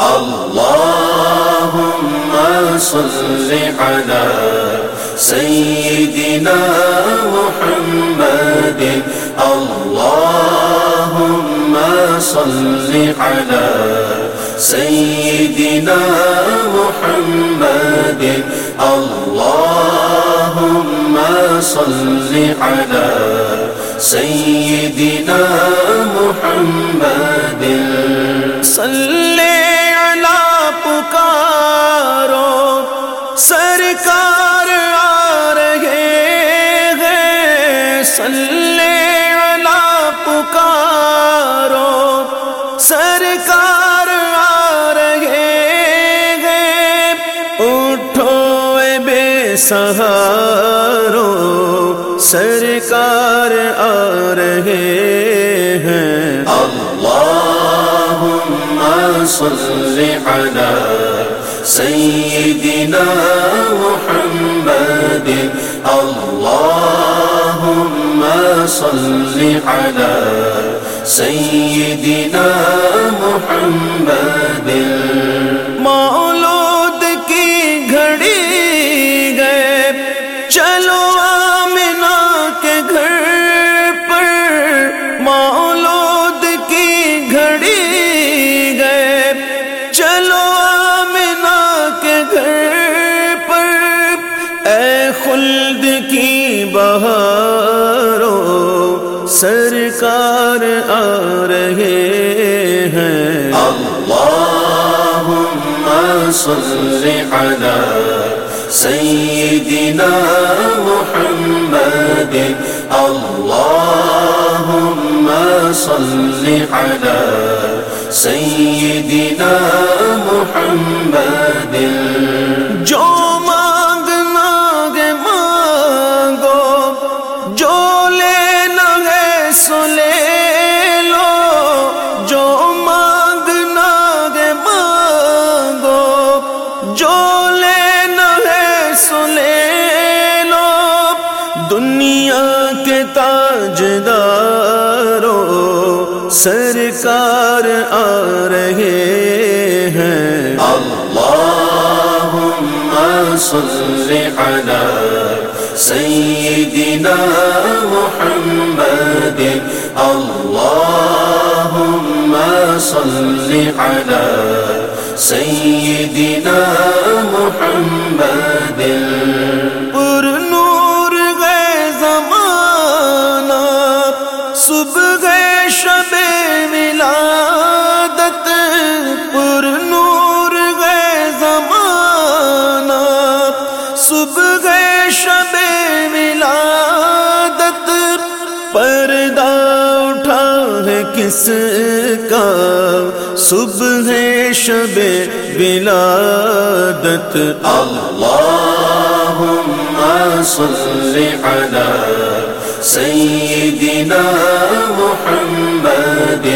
اللهم صل على سيدنا محمد. اللهم صل على سيدنا محمد. اللهم صل على سيدنا محمد. صلی بے سہارو سرکار آ رہے ہیں۔ اللهم صل على سيدنا محمد۔ اللهم صل على سيدنا محمد۔ سرکار آ رہے ہیں۔ اللهم صل على سيدنا محمد۔ اللهم صل على سيدنا محمد۔ سرکار آ رہے ہیں۔ اللهم صل على سيدنا محمد۔ اللهم صل على سيدنا محمد۔ ہے کس کا صبح شب ولادت۔ اللهم صل على سيدنا محمد۔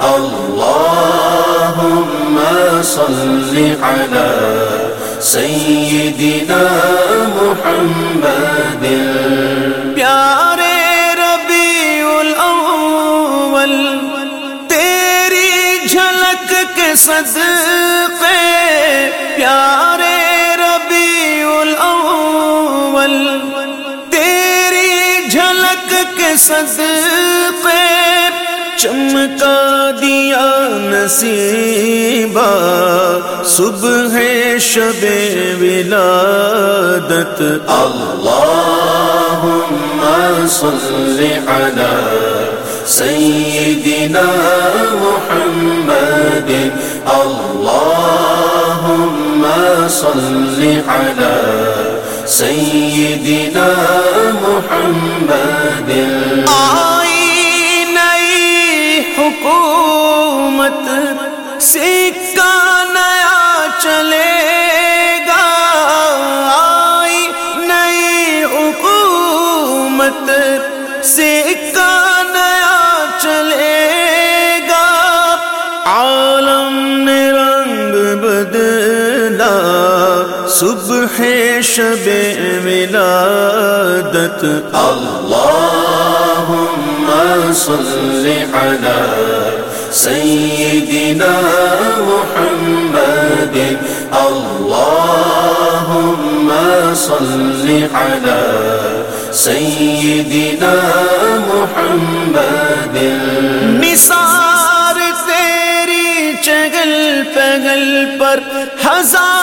اللهم صل على سيدنا محمد۔ جھلک کے صدقے، پیارے ربیع الاول، تیری جھلک کے صدقے، چمکا دیا نصیبہ، صبح شب ولادت۔ اللهم صل على سيدنا محمد۔ اللهم صل على سيدنا محمد. آئی نئی حکومت سکہ نیا چلے صبح شب ولادت اللہم صلی علی سیدنا محمد اللہم صلی علی سیدنا محمد نثار تیری چگل پگل پر ہزار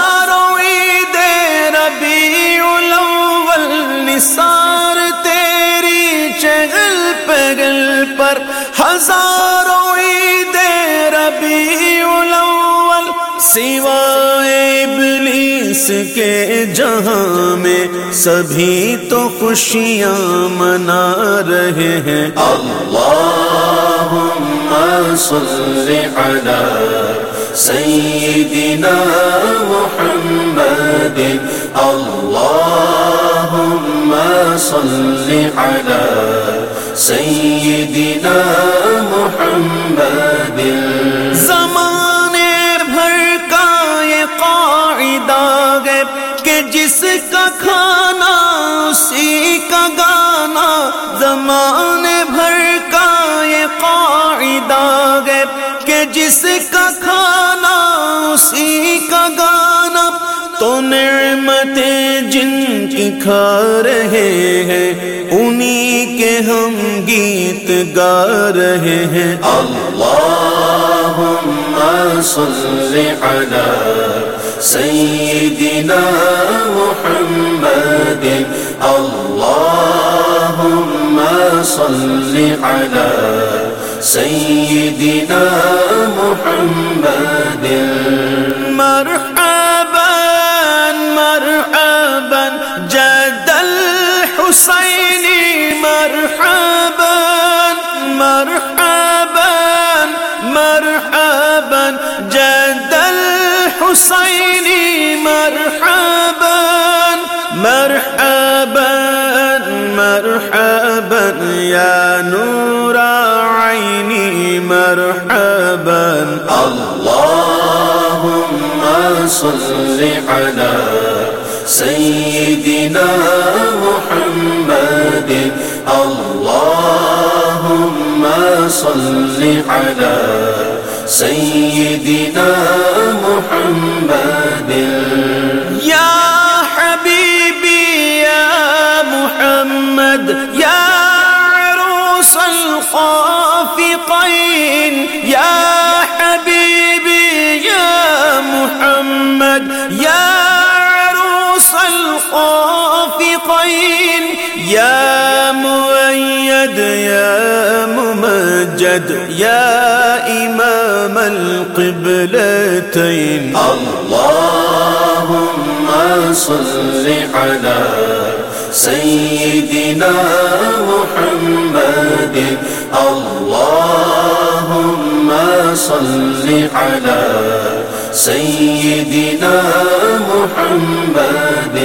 نثار تیری چگل پگل پر ہزاروں عید ربیع الاول سوائے ابلیس کے جہاں میں سبھی تو خوشیاں منا رہے ہیں۔ اللهم صل على سيدنا محمد۔ اللهم صل على سيدنا محمد. زمانے بھر کا یہ قاعدہ ہے کہ جس کا کھانا، اسی کا گانا زمانے بھر کا یہ قاعدہ ہے کہ جس کا کھانا نعمتیں جن کی کھا رہے ہیں انہی کے ہم گیت گا رہے ہیں۔ اللهم صل على سيدنا محمد۔ اللهم صل على سيدنا محمد۔ مرحبا مرحبا مرحبا مرحبا، جد الحسين مرحبا مرحبا مرحبا يا نور عيني مرحبا۔ اللهم صل على سيدنا محمد۔ صل على سيدنا محمد. يا حبيبي يا محمد يا عروس الخافقين. ممجد يا إمام القبلتين. اللهم صل على سيدنا محمد. اللهم صل على سيدنا محمد.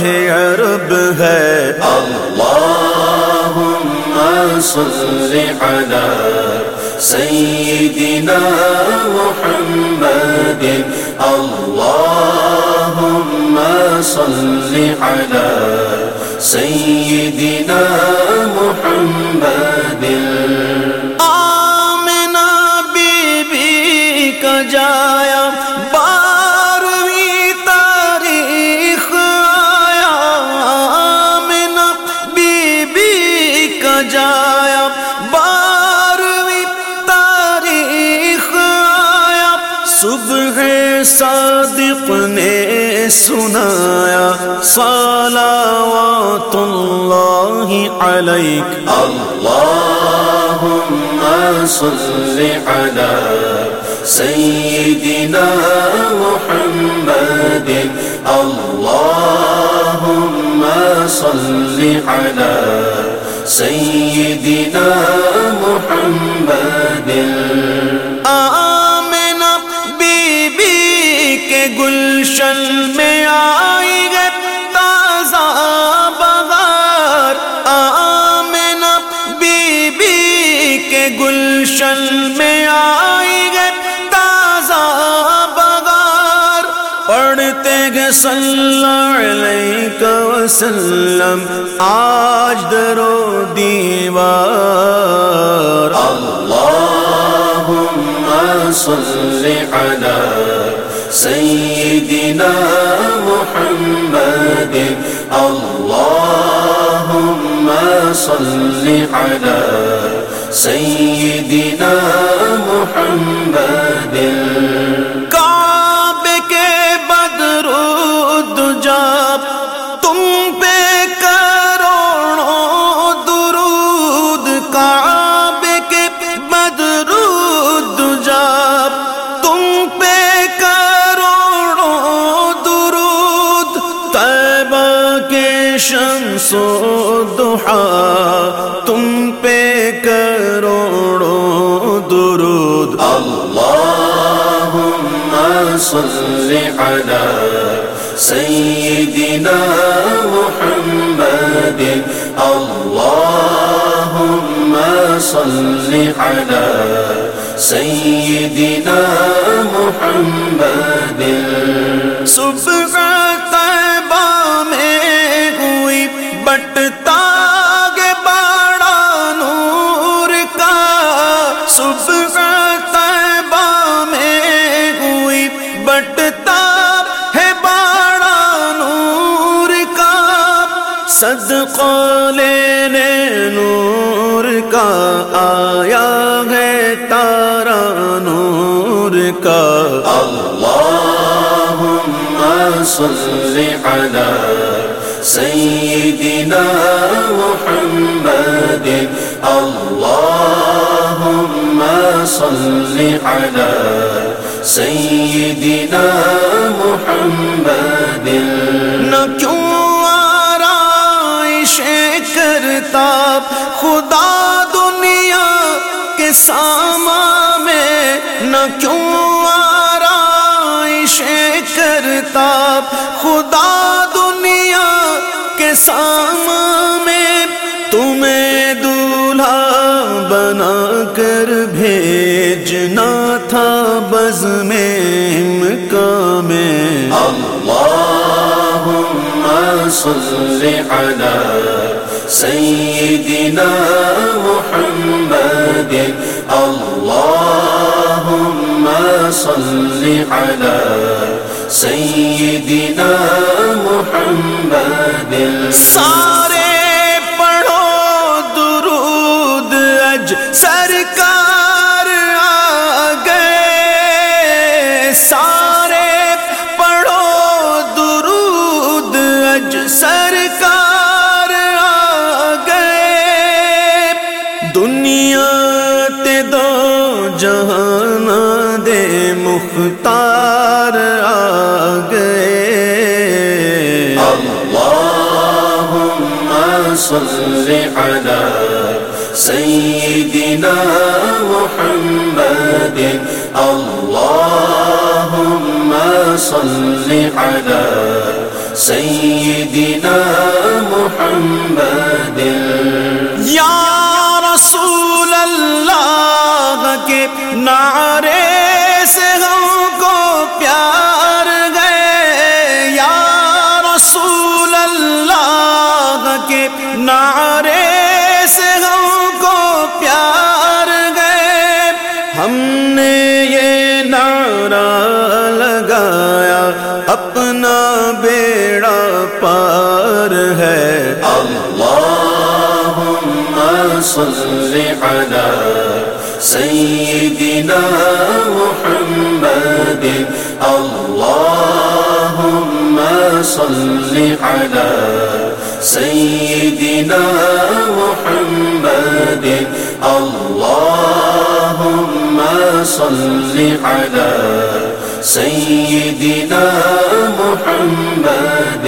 شاہ عرب ہے۔ اللهم صل على سيدنا محمد۔ اللهم صل على سيدنا محمد۔ صادق نے سنایا، صلوات اللہ علیک۔ اللهم صل على سيدنا محمد اللهم صل على سيدنا محمد۔ علیہ وسلم، آج درو دیوار۔ اللهم صل على سيدنا محمد۔ اللهم صل على سيدنا محمد۔ صل على سيدنا محمد. اللهم صل على سيدنا محمد. صبح طیبہ میں ہوئی بٹتا بڑا نور کا. صبح صدقہ لینے نور کا آیا ہے، تارا نور کا۔ اللهم صل على سيدنا محمد۔ اللهم صل على سيدنا محمد۔ خدا دنیا کے ساما میں نہ کیوں آرائش کرتا خدا دنیا کے ساما میں تمہیں دولہا بنا کر بھیجنا تھا بز میں۔ میں اللهم صل سيدنا محمد. اللهم صل على سيدنا محمد. سارے صل على سيدنا محمد. اللهم صل على سيدنا محمد. یا رسول اللہ کے نعرے صل على سيدنا محمد. اللهم صل على سيدنا محمد. اللهم صل على سيدنا محمد.